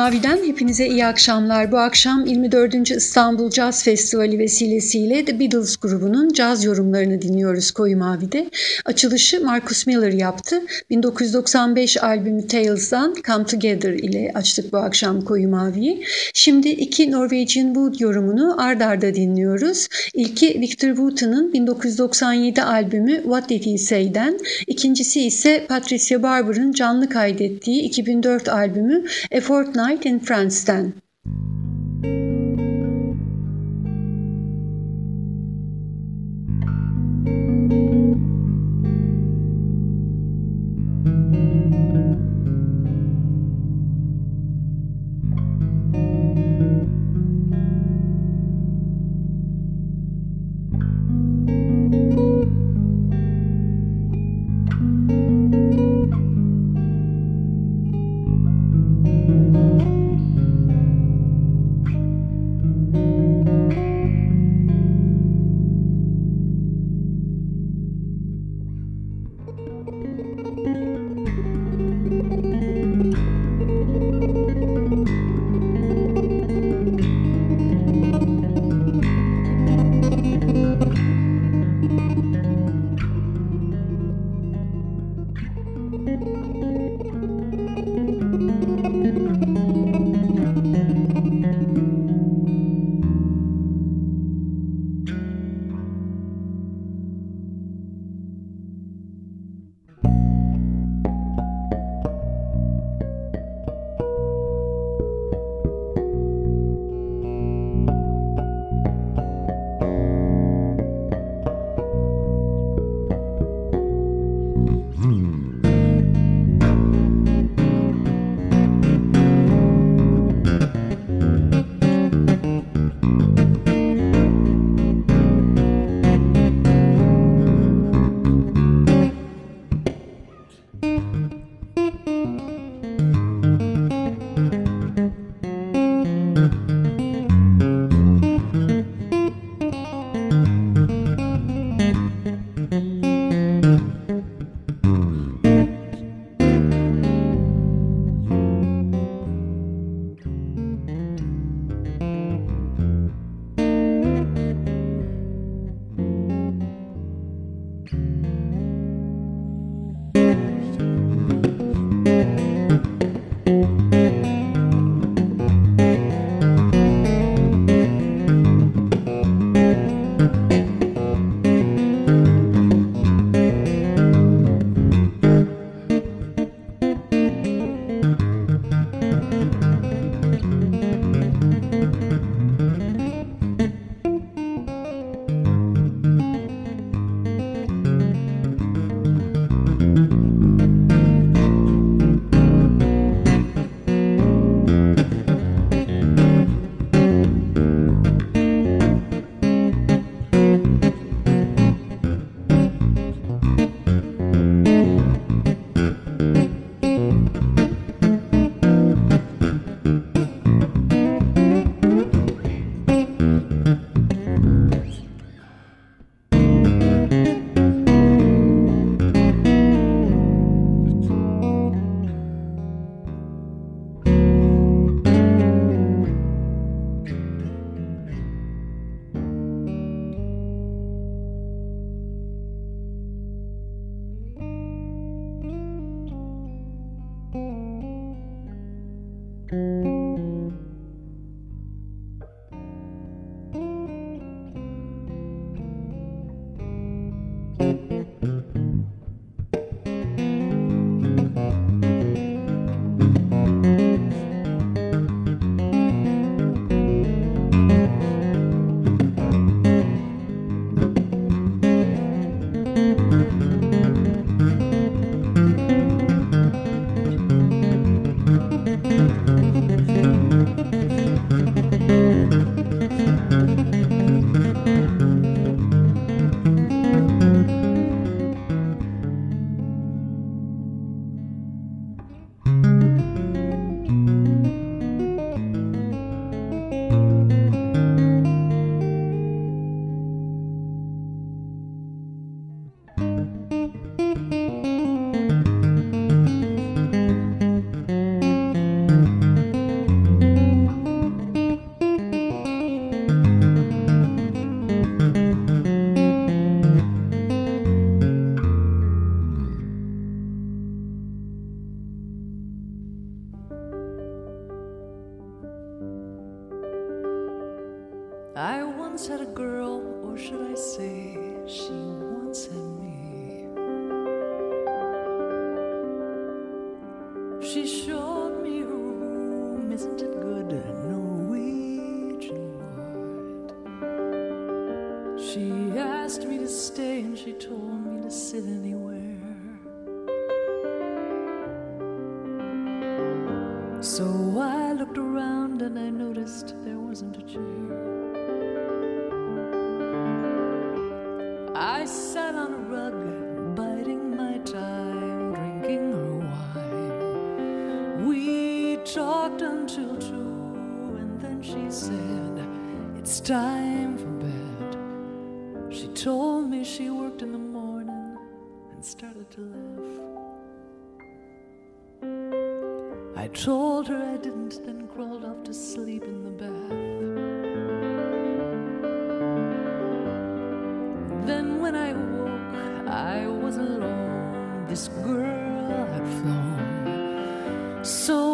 Mavi'den hepinize iyi akşamlar. Bu akşam 24. İstanbul Caz Festivali vesilesiyle The Beatles grubunun caz yorumlarını dinliyoruz Koyu Mavi'de. Açılışı Marcus Miller yaptı. 1995 albümü Tales'dan Come Together ile açtık bu akşam Koyu Mavi'yi. Şimdi iki Norwegian Wood yorumunu ard arda dinliyoruz. İlki Victor Wooten'ın 1997 albümü What Did He Say'den, ikincisi ise Patricia Barber'ın canlı kaydettiği 2004 albümü A Fortnight in France'ten. She I sat on a rug, biding my time, drinking her wine. We talked until two, and then she said, It's time for bed. She told me she worked in the morning and started to laugh. I told her I didn't, then crawled off to sleep in the bath. Alone. This girl had flown. So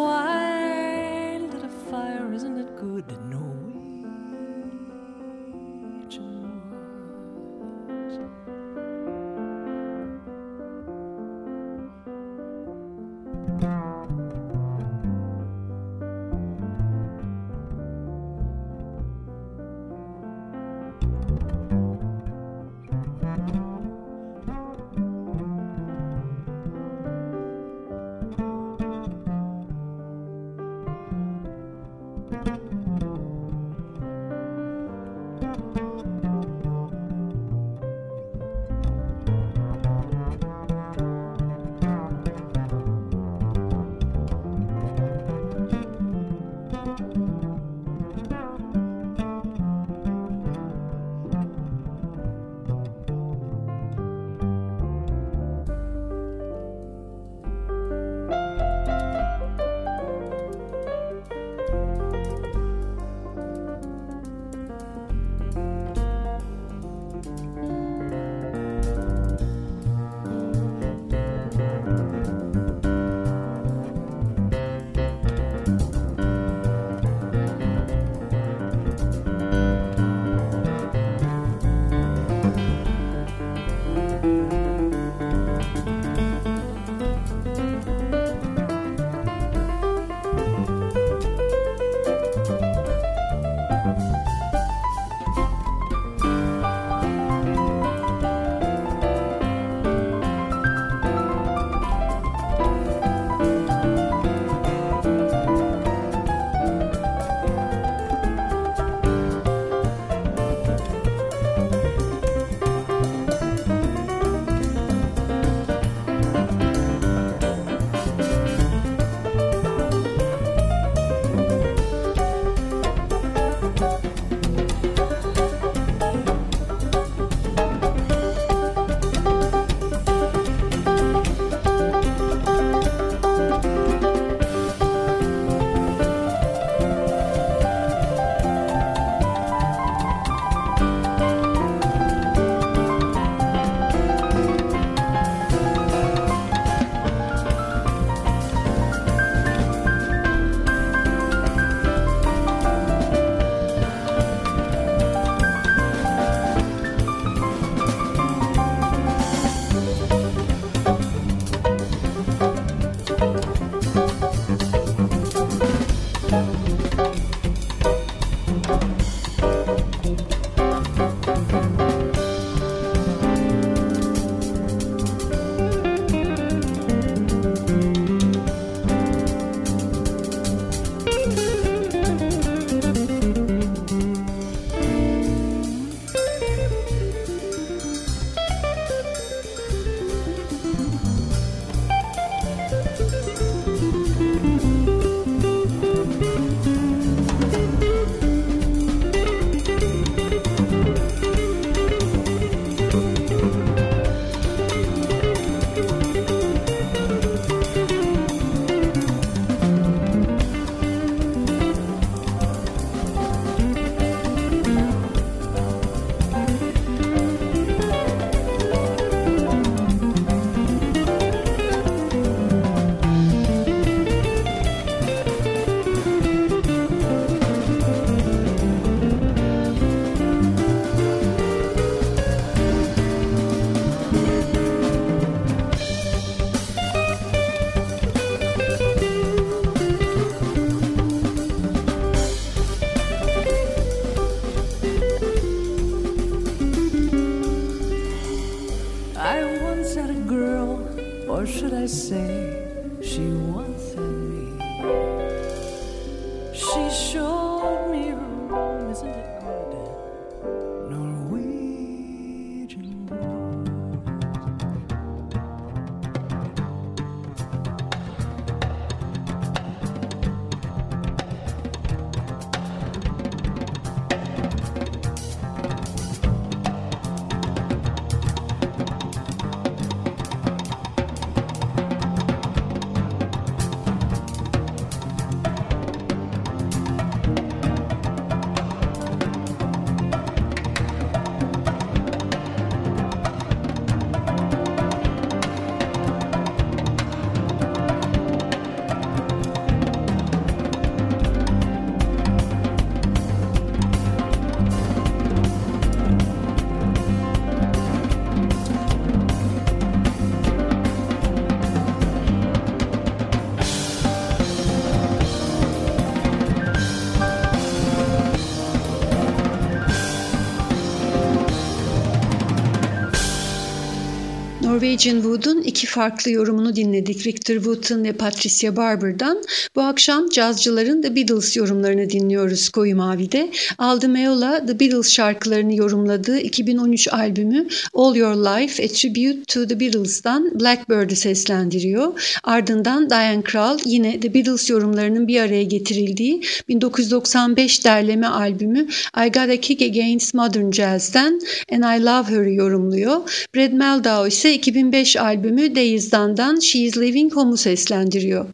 Norwegian Wood'un iki farklı yorumunu dinledik. Victor Wooten ve Patricia Barber'dan. Bu akşam cazcıların The Beatles yorumlarını dinliyoruz Koyu Mavi'de. Aldo Meola The Beatles şarkılarını yorumladığı 2013 albümü All Your Life A Tribute to the Beatles'dan Blackbird'ı seslendiriyor. Ardından Diane Krall yine The Beatles yorumlarının bir araya getirildiği 1995 derleme albümü I Gotta Kick Against Modern Jazz'den And I Love Her'ı yorumluyor. Brad Meldau ise 2005 albümü Days Done'dan She Is Leaving Home'u seslendiriyor.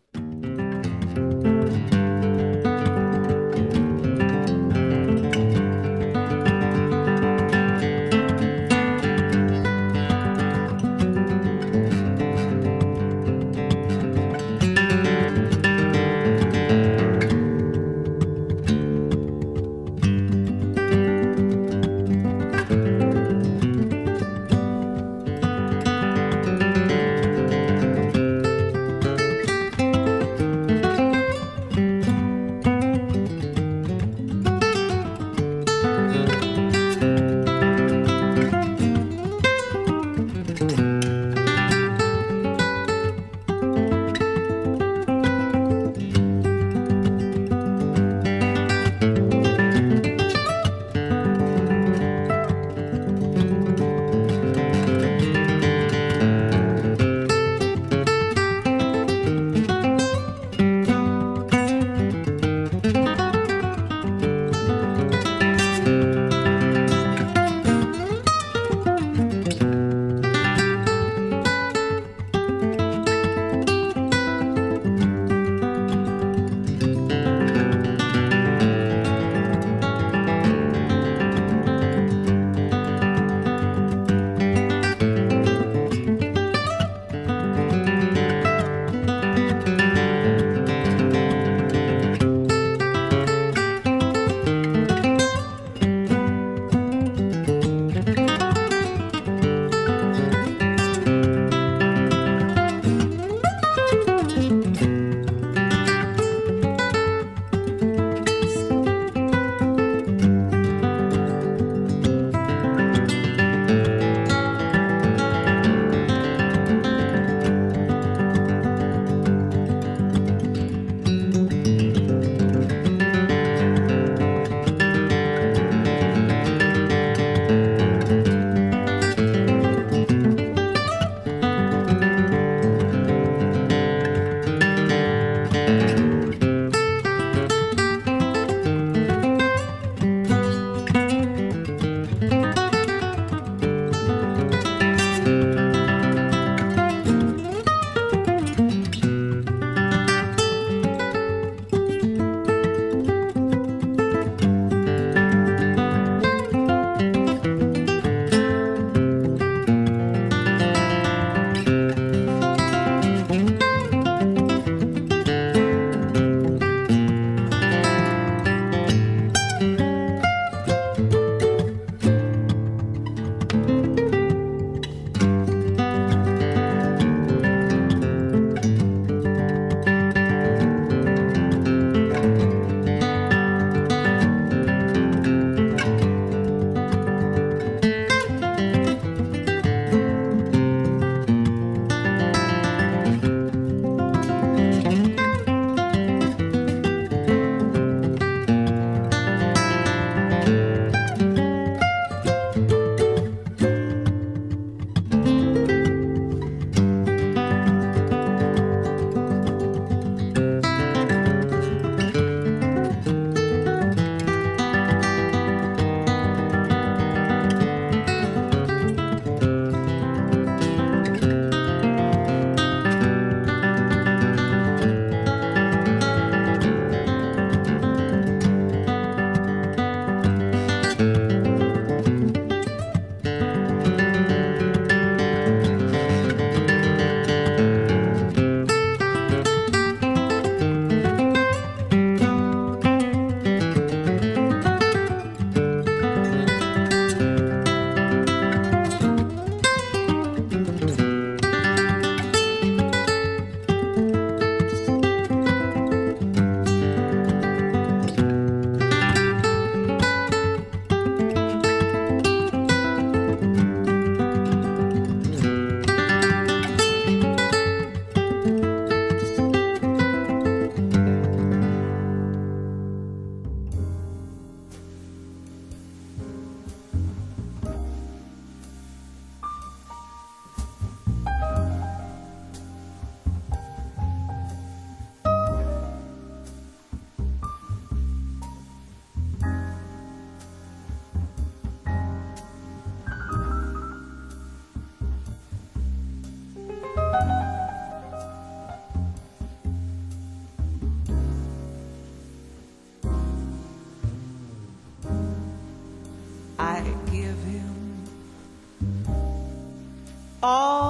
All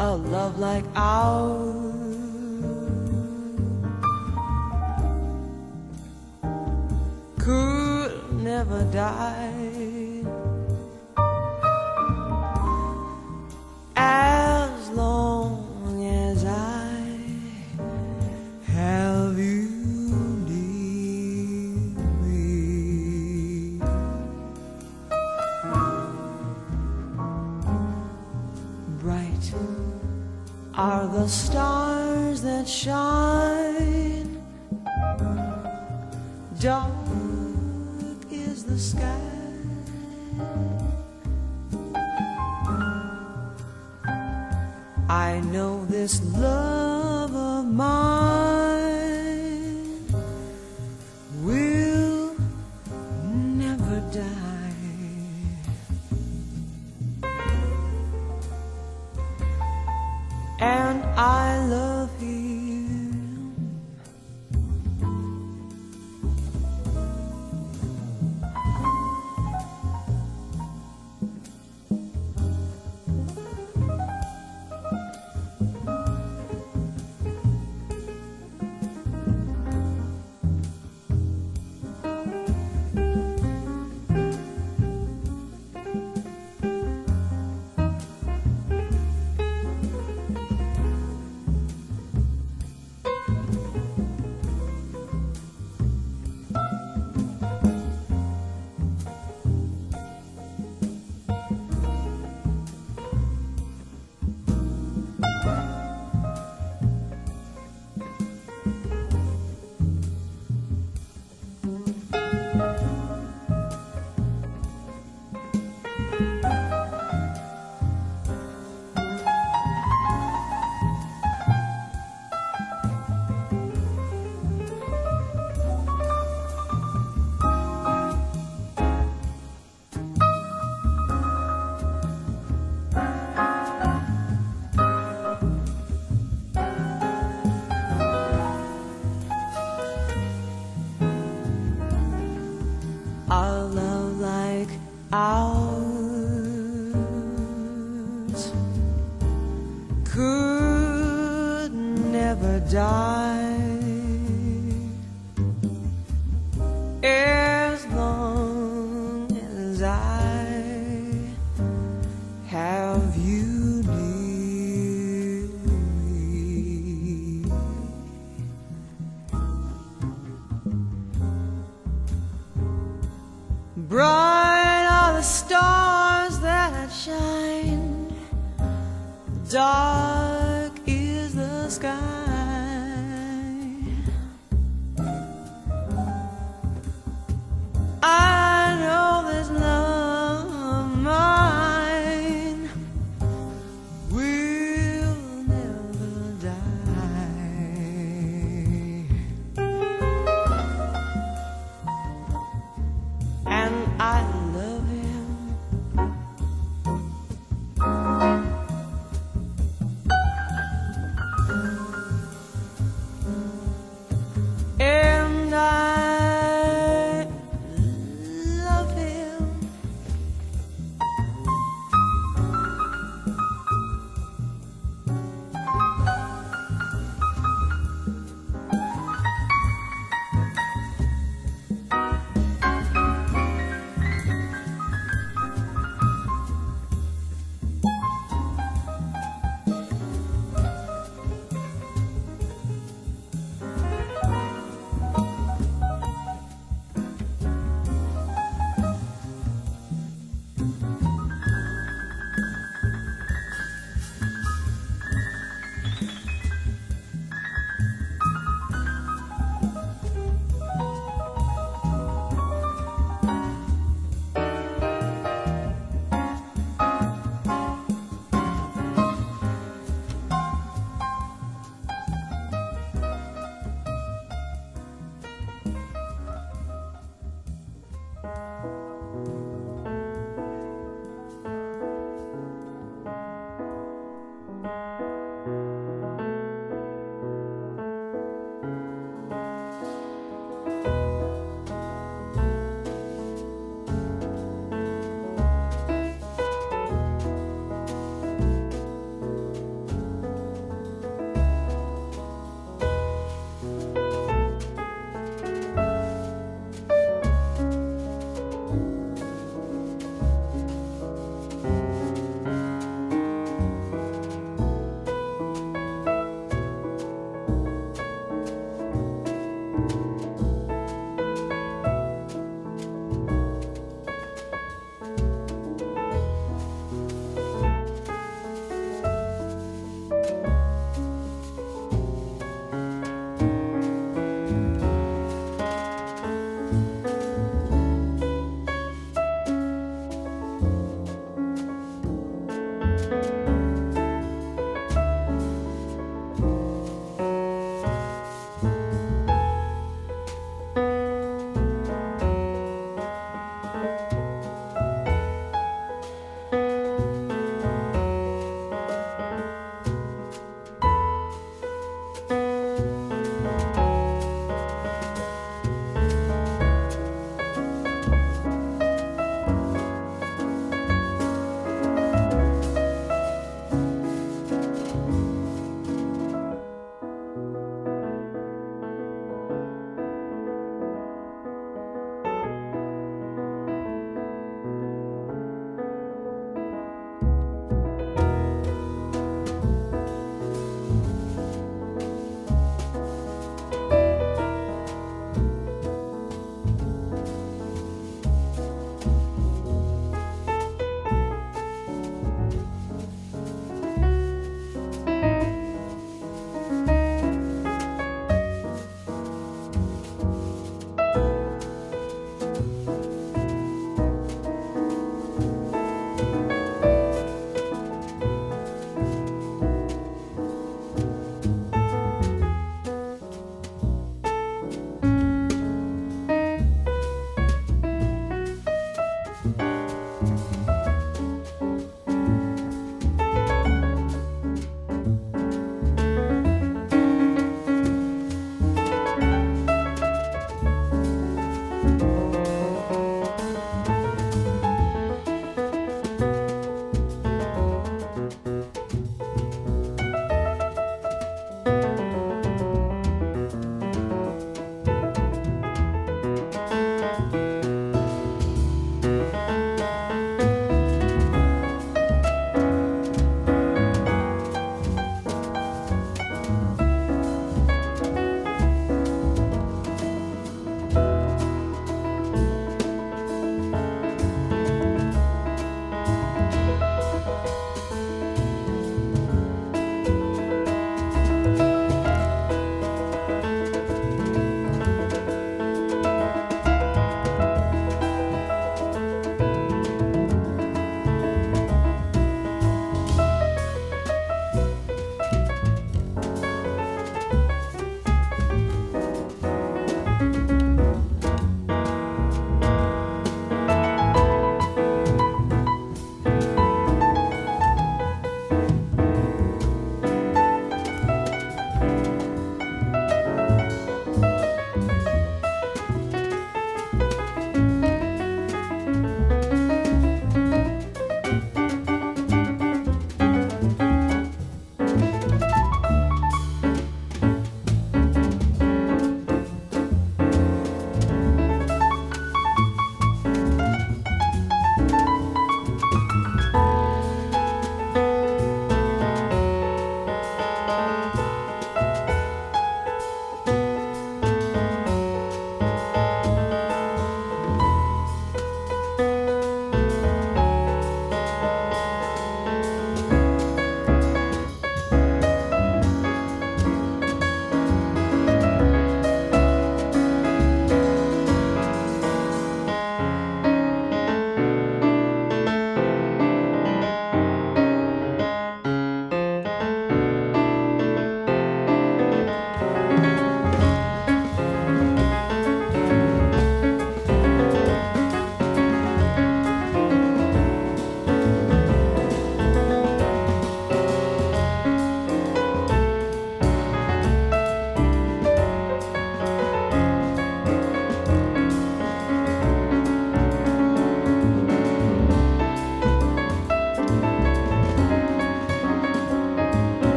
A love like ours could never die.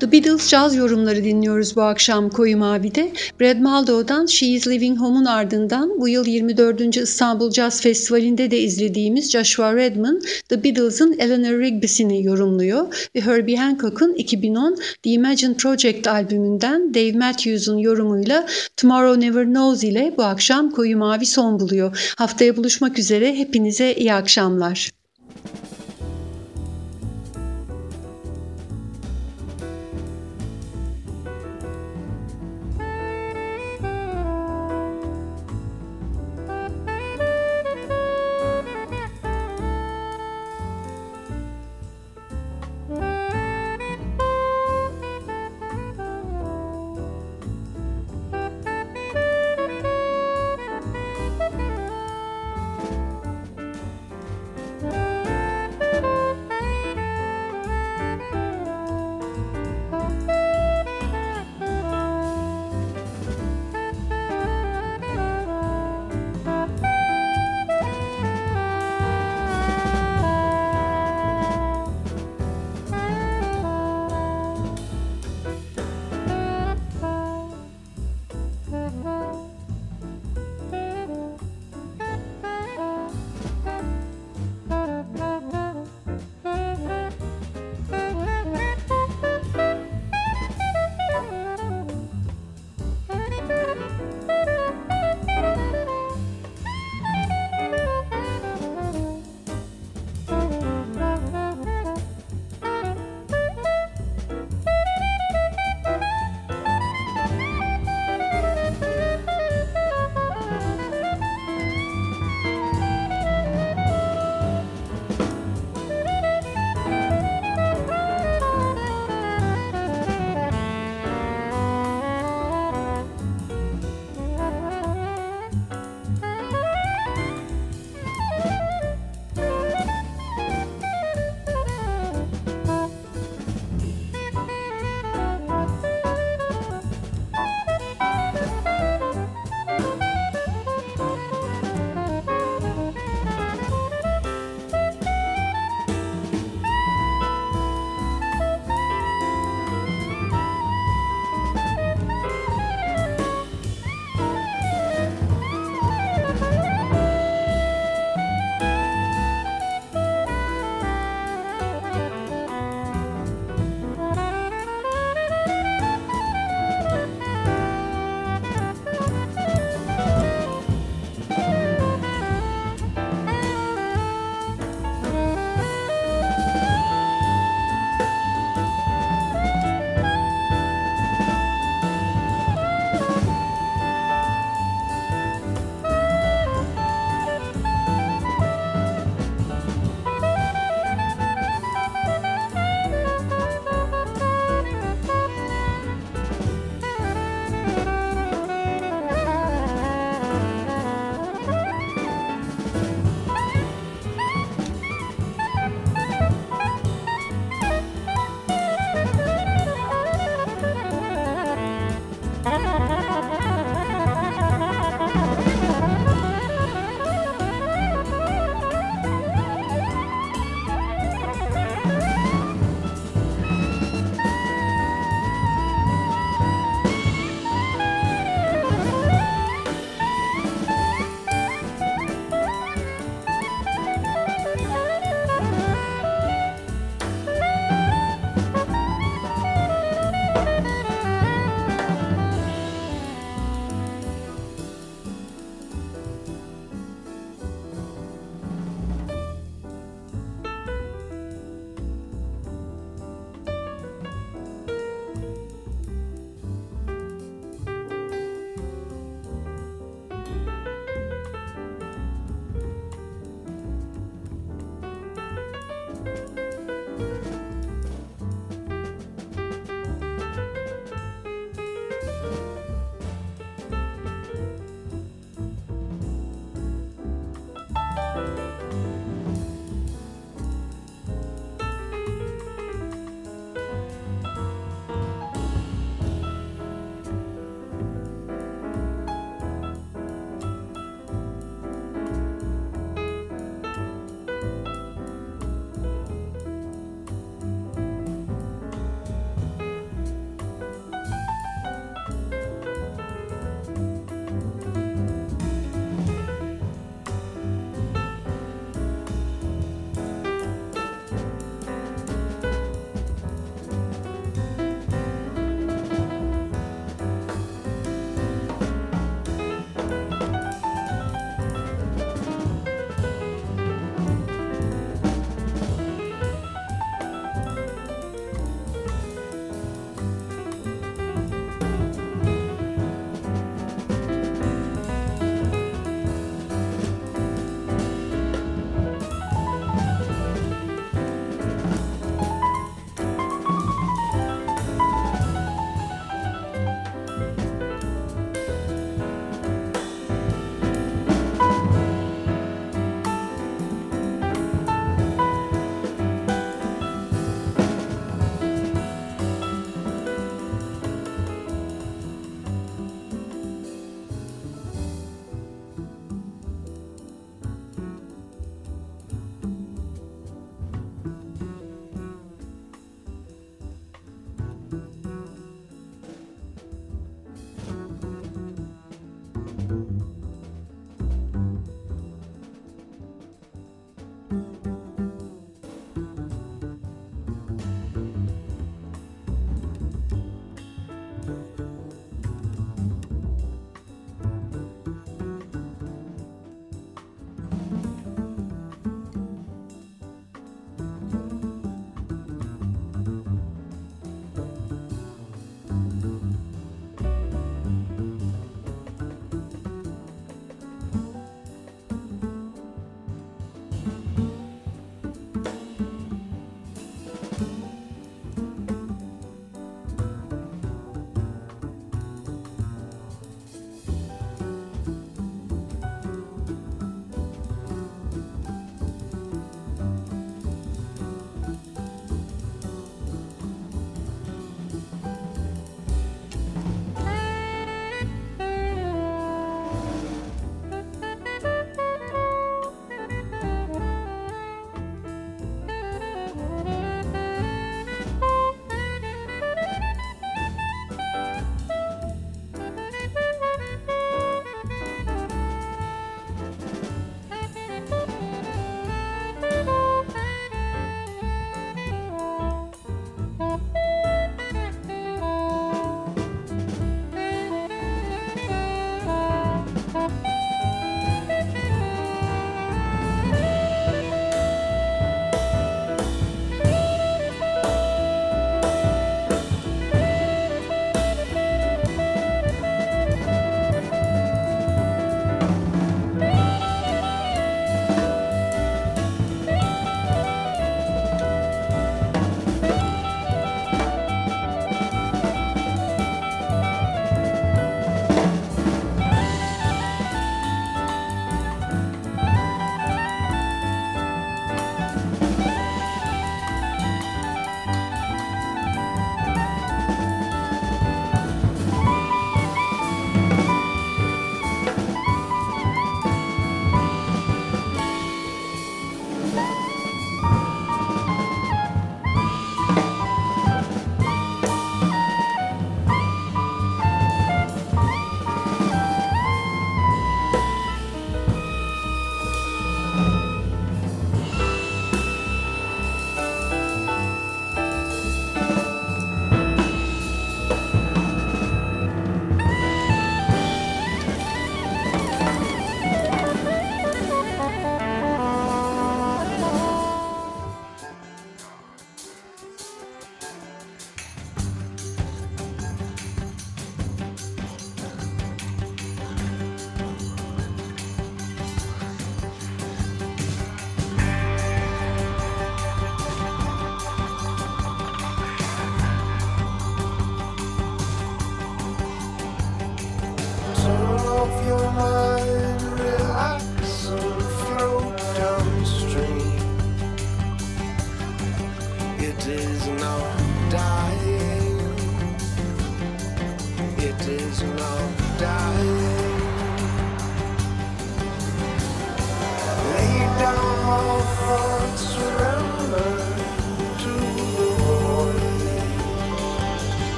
The Beatles caz yorumları dinliyoruz bu akşam Koyu Mavi'de. Brad Maldow'dan She Is Living Home'un ardından bu yıl 24. İstanbul Jazz Festivali'nde de izlediğimiz Joshua Redman, The Beatles'ın Eleanor Rigby'sini yorumluyor ve Herbie Hancock'un 2010 The Imagine Project albümünden Dave Matthews'un yorumuyla Tomorrow Never Knows ile bu akşam Koyu Mavi son buluyor. Haftaya buluşmak üzere hepinize iyi akşamlar.